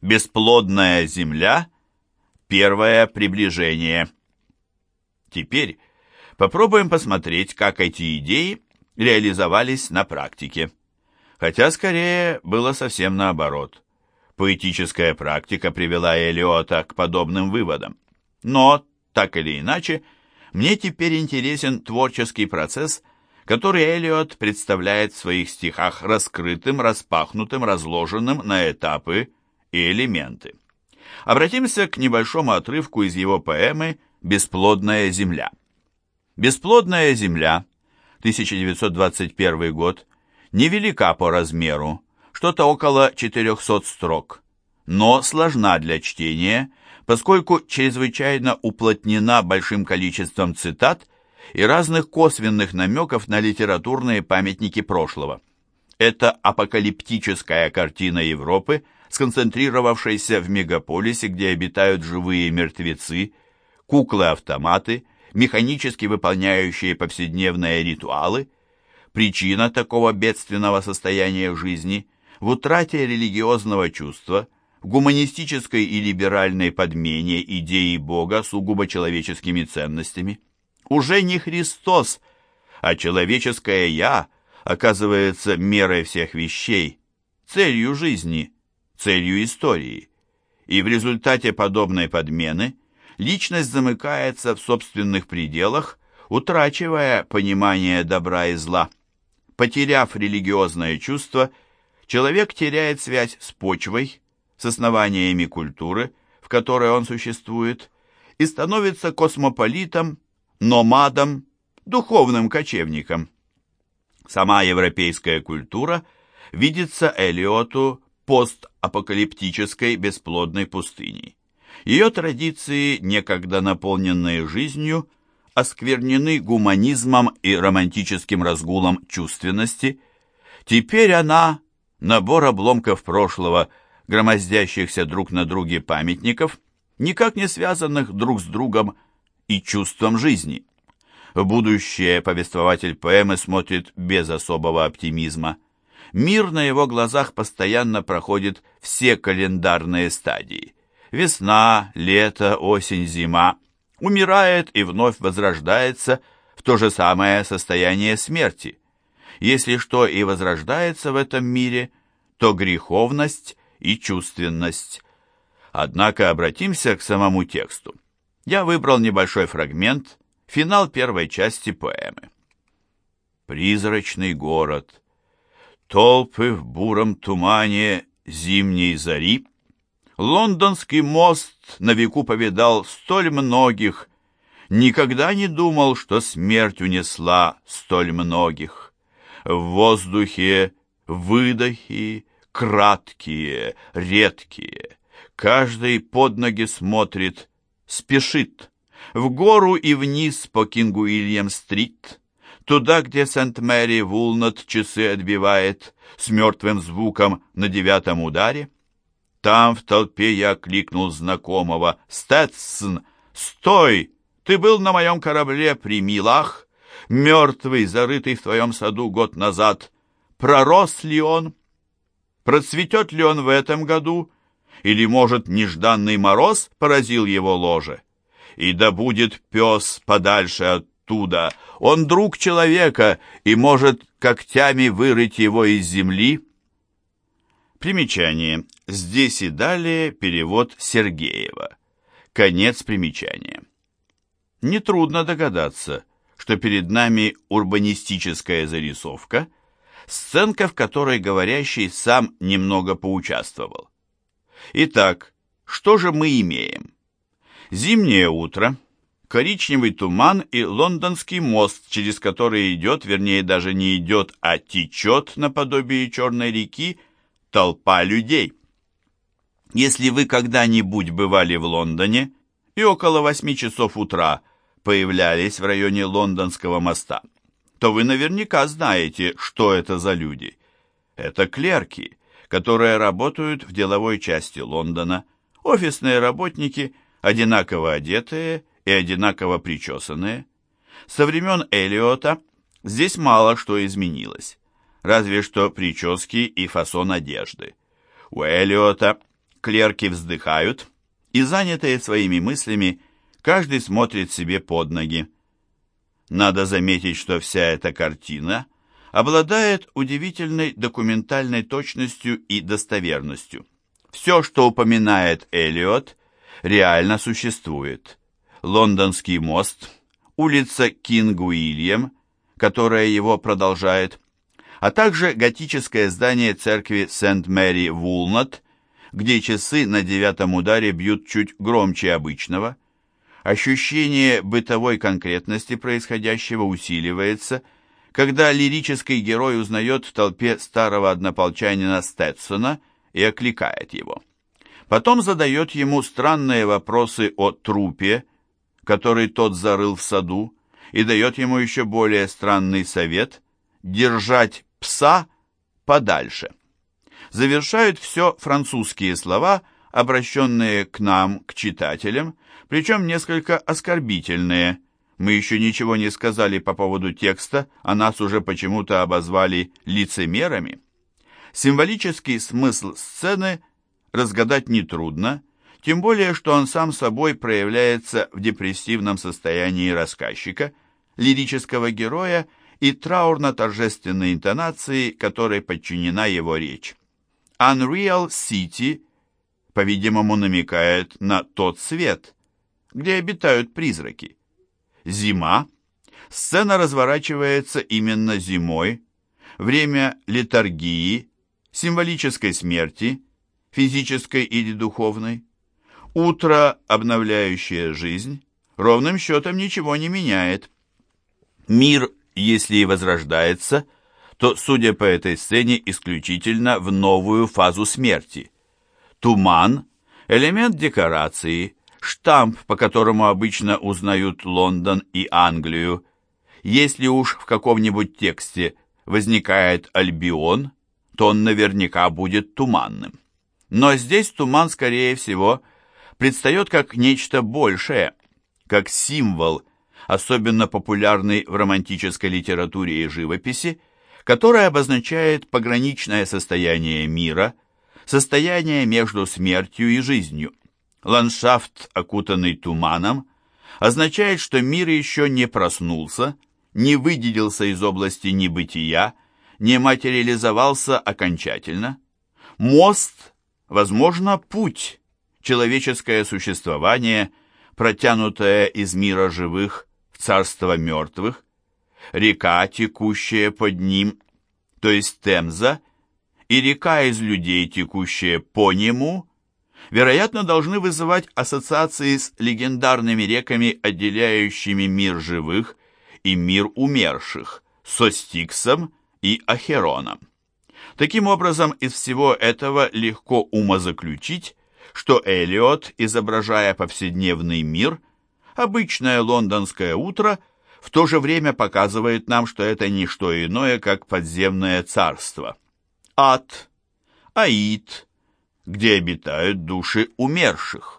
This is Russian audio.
Бесплодная земля. Первое приближение. Теперь попробуем посмотреть, как эти идеи реализовались на практике. Хотя, скорее, было совсем наоборот. Поэтическая практика привела Элиота к подобным выводам. Но, так или иначе, мне теперь интересен творческий процесс, который Элиот представляет в своих стихах раскрытым, распахнутым, разложенным на этапы и элементы. Обратимся к небольшому отрывку из его поэмы «Бесплодная земля». «Бесплодная земля», 1921 год, невелика по размеру, что-то около 400 строк, но сложна для чтения, поскольку чрезвычайно уплотнена большим количеством цитат и разных косвенных намеков на литературные памятники прошлого. Это апокалиптическая картина Европы, сконцентрировавшаяся в мегаполисе, где обитают живые мертвецы, куклы-автоматы, механически выполняющие повседневные ритуалы. Причина такого бедственного состояния жизни в утрате религиозного чувства – в гуманистической и либеральной подмене идеи Бога сугубо человеческими ценностями. Уже не Христос, а человеческое «я» оказывается мерой всех вещей, целью жизни, целью истории. И в результате подобной подмены личность замыкается в собственных пределах, утрачивая понимание добра и зла. Потеряв религиозное чувство, человек теряет связь с почвой, с основаниями культуры, в которой он существует, и становится космополитом, номадом, духовным кочевником. Сама европейская культура видится Элиоту постапокалиптической бесплодной пустыней. Ее традиции, некогда наполненные жизнью, осквернены гуманизмом и романтическим разгулом чувственности. Теперь она – набор обломков прошлого – громоздящихся друг на друге памятников, никак не связанных друг с другом и чувством жизни. В будущее повествователь поэмы смотрит без особого оптимизма. Мир на его глазах постоянно проходит все календарные стадии. Весна, лето, осень, зима. Умирает и вновь возрождается в то же самое состояние смерти. Если что и возрождается в этом мире, то греховность и чувственность. Однако обратимся к самому тексту. Я выбрал небольшой фрагмент, финал первой части поэмы. Призрачный город, толпы в буром тумане зимней зари, Лондонский мост на веку повидал столь многих, Никогда не думал, что смерть унесла столь многих. В воздухе выдохи, краткие, редкие. Каждый под ноги смотрит, спешит. В гору и вниз по Кинг-Уильям-стрит, Туда, где Сент-Мэри Вулнат часы отбивает С мертвым звуком на девятом ударе. Там в толпе я кликнул знакомого. «Стэдсон, стой! Ты был на моем корабле при Милах, Мертвый, зарытый в твоем саду год назад. Пророс ли он?» Процветет ли он в этом году? Или, может, нежданный мороз поразил его ложе? И да будет пес подальше оттуда. Он друг человека и может когтями вырыть его из земли. Примечание. Здесь и далее перевод Сергеева. Конец примечания. Нетрудно догадаться, что перед нами урбанистическая зарисовка – сценка, в которой говорящий сам немного поучаствовал. Итак, что же мы имеем? Зимнее утро, коричневый туман и лондонский мост, через который идет, вернее даже не идет, а течет наподобие черной реки, толпа людей. Если вы когда-нибудь бывали в Лондоне и около восьми часов утра появлялись в районе лондонского моста, то вы наверняка знаете, что это за люди. Это клерки, которые работают в деловой части Лондона, офисные работники, одинаково одетые и одинаково причесанные. Со времен Элиота здесь мало что изменилось, разве что прически и фасон одежды. У Элиота Клерки вздыхают, и, занятые своими мыслями, каждый смотрит себе под ноги. Надо заметить, что вся эта картина обладает удивительной документальной точностью и достоверностью. Все, что упоминает Элиот, реально существует. Лондонский мост, улица Кинг-Уильям, которая его продолжает, а также готическое здание церкви Сент-Мэри Вулнат, где часы на девятом ударе бьют чуть громче обычного. Ощущение бытовой конкретности происходящего усиливается, когда лирический герой узнает в толпе старого однополчанина Стэтсона и окликает его. Потом задает ему странные вопросы о трупе, который тот зарыл в саду, и дает ему еще более странный совет – держать пса подальше. Завершают все французские слова, обращенные к нам, к читателям, причем несколько оскорбительные. Мы еще ничего не сказали по поводу текста, а нас уже почему-то обозвали лицемерами. Символический смысл сцены разгадать нетрудно, тем более, что он сам собой проявляется в депрессивном состоянии рассказчика, лирического героя и траурно-торжественной интонации, которой подчинена его речь. Unreal City, по-видимому, намекает на тот свет, где обитают призраки. Зима. Сцена разворачивается именно зимой, время летаргии, символической смерти, физической или духовной. Утро, обновляющее жизнь, ровным счетом ничего не меняет. Мир, если и возрождается, то, судя по этой сцене, исключительно в новую фазу смерти. Туман – элемент декорации, штамп, по которому обычно узнают Лондон и Англию. Если уж в каком-нибудь тексте возникает Альбион, то он наверняка будет туманным. Но здесь туман, скорее всего, предстает как нечто большее, как символ, особенно популярный в романтической литературе и живописи, который обозначает пограничное состояние мира, состояние между смертью и жизнью. Ландшафт, окутанный туманом, означает, что мир еще не проснулся, не выделился из области небытия, не материализовался окончательно. Мост, возможно, путь, человеческое существование, протянутое из мира живых в царство мертвых, река, текущая под ним, то есть Темза, и река из людей, текущая по нему, вероятно, должны вызывать ассоциации с легендарными реками, отделяющими мир живых и мир умерших, со Стиксом и Ахероном. Таким образом, из всего этого легко умозаключить, что Элиот, изображая повседневный мир, обычное лондонское утро, в то же время показывает нам, что это не что иное, как подземное царство. Ад, Аид, где обитают души умерших.